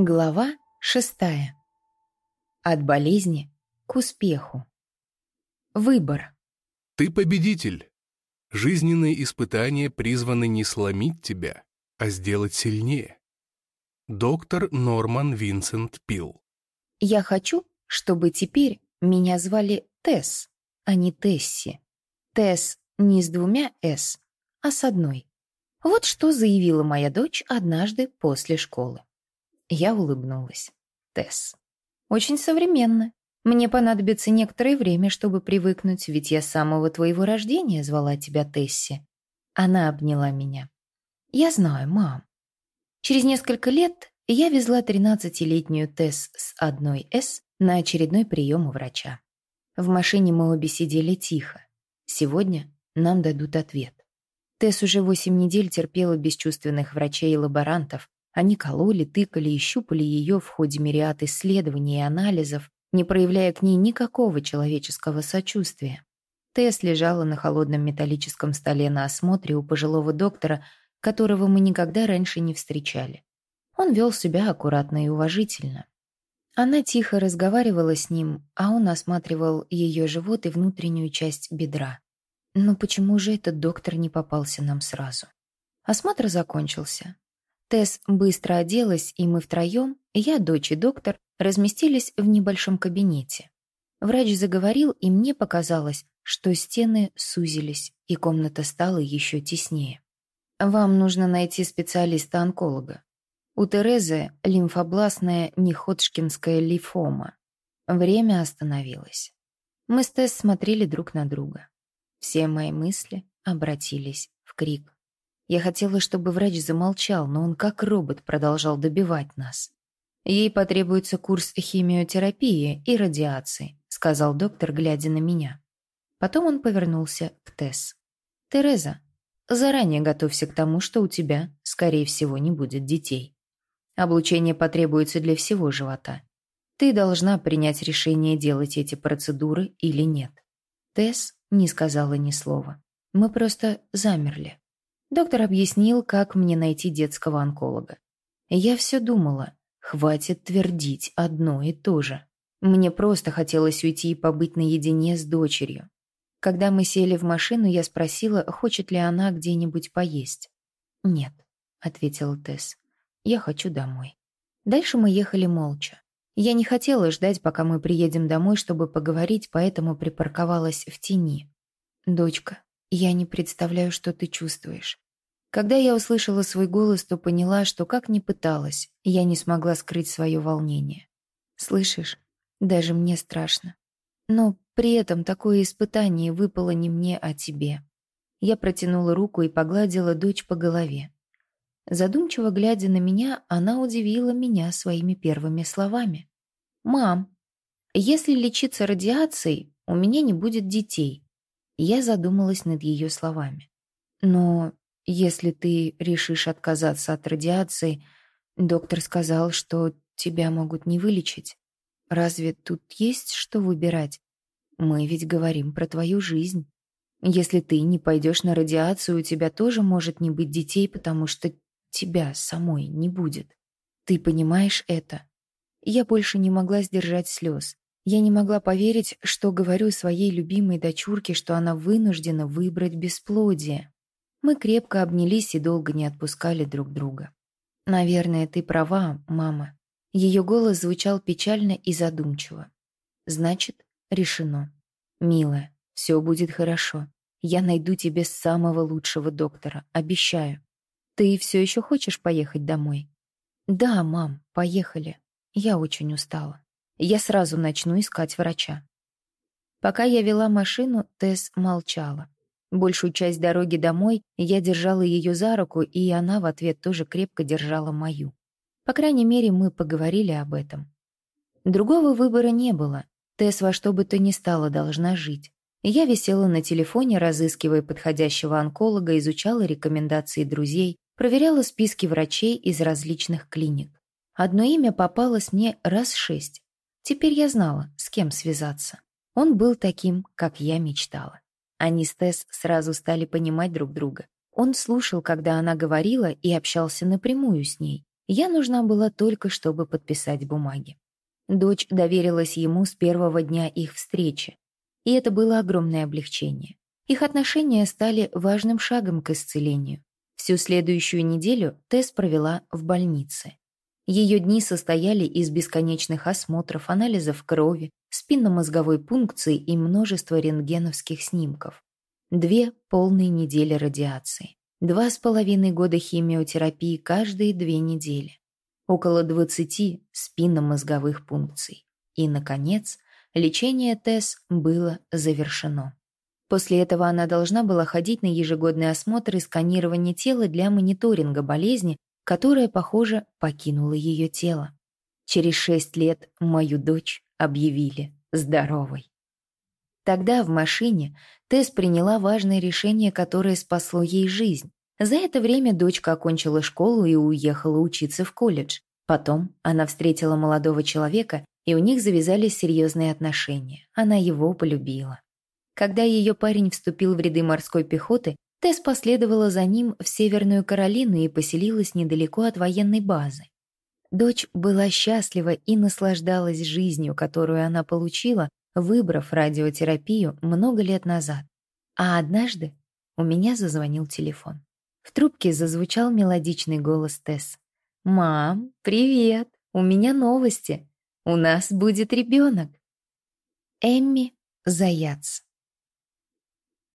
Глава шестая. От болезни к успеху. Выбор. Ты победитель. Жизненные испытания призваны не сломить тебя, а сделать сильнее. Доктор Норман Винсент Пил. Я хочу, чтобы теперь меня звали Тесс, а не Тесси. Тесс не с двумя «с», а с одной. Вот что заявила моя дочь однажды после школы. Я улыбнулась. Тесс. Очень современно. Мне понадобится некоторое время, чтобы привыкнуть, ведь я с самого твоего рождения звала тебя Тесси. Она обняла меня. Я знаю, мам. Через несколько лет я везла 13-летнюю Тесс с одной «С» на очередной прием у врача. В машине мы обе сидели тихо. Сегодня нам дадут ответ. Тесс уже восемь недель терпела бесчувственных врачей и лаборантов, они кололи, тыкали и щупали ее в ходе мириад исследований и анализов, не проявляя к ней никакого человеческого сочувствия. Тесс лежала на холодном металлическом столе на осмотре у пожилого доктора, которого мы никогда раньше не встречали. Он вел себя аккуратно и уважительно. Она тихо разговаривала с ним, а он осматривал ее живот и внутреннюю часть бедра. Но почему же этот доктор не попался нам сразу? Осмотр закончился. Тесс быстро оделась, и мы втроем, я, дочь и доктор, разместились в небольшом кабинете. Врач заговорил, и мне показалось, что стены сузились, и комната стала еще теснее. «Вам нужно найти специалиста-онколога. У Терезы лимфобластная неходжкинская лимфома. Время остановилось. Мы с Тесс смотрели друг на друга. Все мои мысли обратились в крик. Я хотела, чтобы врач замолчал, но он как робот продолжал добивать нас. «Ей потребуется курс химиотерапии и радиации», сказал доктор, глядя на меня. Потом он повернулся к Тесс. «Тереза, заранее готовься к тому, что у тебя, скорее всего, не будет детей. Облучение потребуется для всего живота. Ты должна принять решение делать эти процедуры или нет». Тесс не сказала ни слова. Мы просто замерли. Доктор объяснил, как мне найти детского онколога. Я все думала, хватит твердить одно и то же. Мне просто хотелось уйти и побыть наедине с дочерью. Когда мы сели в машину, я спросила, хочет ли она где-нибудь поесть. «Нет», — ответила Тесс, — «я хочу домой». Дальше мы ехали молча. Я не хотела ждать, пока мы приедем домой, чтобы поговорить, поэтому припарковалась в тени. «Дочка, я не представляю, что ты чувствуешь. Когда я услышала свой голос, то поняла, что как ни пыталась, я не смогла скрыть свое волнение. Слышишь, даже мне страшно. Но при этом такое испытание выпало не мне, а тебе. Я протянула руку и погладила дочь по голове. Задумчиво глядя на меня, она удивила меня своими первыми словами. «Мам, если лечиться радиацией, у меня не будет детей. Я задумалась над ее словами. «Но если ты решишь отказаться от радиации, доктор сказал, что тебя могут не вылечить. Разве тут есть что выбирать? Мы ведь говорим про твою жизнь. Если ты не пойдешь на радиацию, у тебя тоже может не быть детей, потому что тебя самой не будет. Ты понимаешь это?» Я больше не могла сдержать слез. Я не могла поверить, что говорю своей любимой дочурке, что она вынуждена выбрать бесплодие. Мы крепко обнялись и долго не отпускали друг друга. «Наверное, ты права, мама». Ее голос звучал печально и задумчиво. «Значит, решено. Милая, все будет хорошо. Я найду тебе самого лучшего доктора, обещаю. Ты все еще хочешь поехать домой?» «Да, мам, поехали. Я очень устала». Я сразу начну искать врача. Пока я вела машину, Тесс молчала. Большую часть дороги домой я держала ее за руку, и она в ответ тоже крепко держала мою. По крайней мере, мы поговорили об этом. Другого выбора не было. Тесс во что бы то ни стало должна жить. Я висела на телефоне, разыскивая подходящего онколога, изучала рекомендации друзей, проверяла списки врачей из различных клиник. Одно имя попалось мне раз шесть. Теперь я знала, с кем связаться. Он был таким, как я мечтала. Они с Тесс сразу стали понимать друг друга. Он слушал, когда она говорила, и общался напрямую с ней. Я нужна была только, чтобы подписать бумаги. Дочь доверилась ему с первого дня их встречи, и это было огромное облегчение. Их отношения стали важным шагом к исцелению. Всю следующую неделю Тесс провела в больнице. Ее дни состояли из бесконечных осмотров, анализов крови, спинномозговой пункции и множества рентгеновских снимков. Две полные недели радиации. Два с половиной года химиотерапии каждые две недели. Около 20 спинномозговых пункций. И, наконец, лечение ТЭС было завершено. После этого она должна была ходить на ежегодный осмотр и сканирование тела для мониторинга болезни, которая, похоже, покинула ее тело. Через шесть лет мою дочь объявили здоровой. Тогда в машине Тесс приняла важное решение, которое спасло ей жизнь. За это время дочка окончила школу и уехала учиться в колледж. Потом она встретила молодого человека, и у них завязались серьезные отношения. Она его полюбила. Когда ее парень вступил в ряды морской пехоты, Тесс последовала за ним в Северную Каролину и поселилась недалеко от военной базы. Дочь была счастлива и наслаждалась жизнью, которую она получила, выбрав радиотерапию много лет назад. А однажды у меня зазвонил телефон. В трубке зазвучал мелодичный голос Тесс. «Мам, привет! У меня новости. У нас будет ребенок». Эмми Заяц.